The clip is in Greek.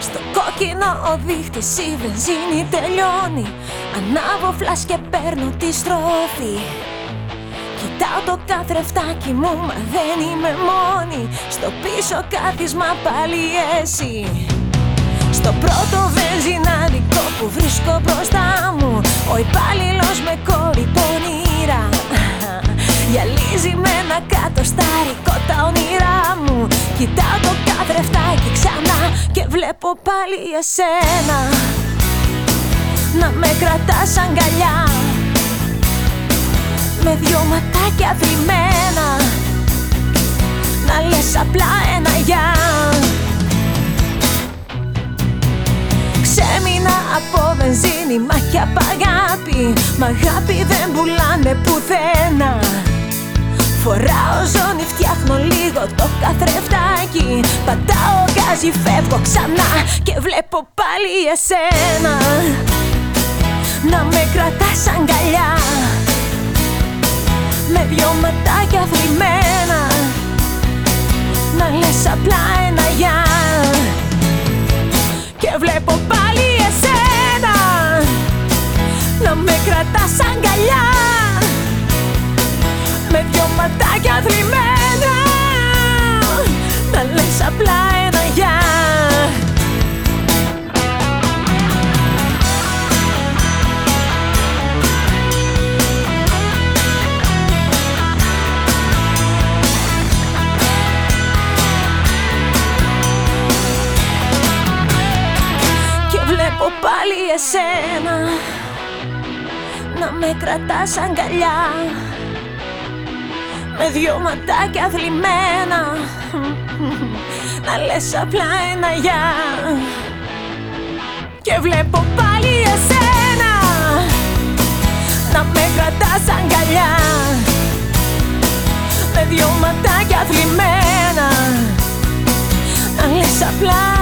Στο κόκκινο ο δείχτης η βενζίνη τελειώνει. Ανάβω φλάς και παίρνω τη στροφή. Κοιτάω το καθρεφτάκι μου μα δεν είμαι μόνη. Στο πίσω κάθισμα πάλι εσύ Στο πρώτο βενζινάδικο που βρίσκω μπροστά μου Ο υπάλληλος με κόρη πονήρα Γυαλίζει με ένα κατοστάρικο τα όνειρά και βλέπω πάλι εσένα Να με κρατάς αγκαλιά. Με δυο ματάκια θλιμμένα Να λες απλά ένα γεια. Ξέμεινα από βενζίνη, μάχη απ' αγάπη. Μ' αγάπη δεν πουλάνε πουθένα. Φοράω ζώνη, φτιάχνω λίγο το καθρεφτάκι Πατάω γκάζι, φεύγω ξανά και βλέπω πάλι εσένα. Να με κρατάς αγκαλιά. Με δυο ματάκια θλιμμένα Να λες απλά ένα γεια. Και βλέπω πάλι εσένα. Να με κρατάς αγκαλιά. Με δυο ματάκια θλιμμένα Να λες απλά ένα πάλι εσένα Να με κρατάς αγκαλιά. Με δυο ματάκια θλιμμένα Να λες απλά ένα γεια. Και βλέπω πάλι εσένα. Να με κρατάς αγκαλιά. Με δυο ματάκια θλιμμένα Να λες απλά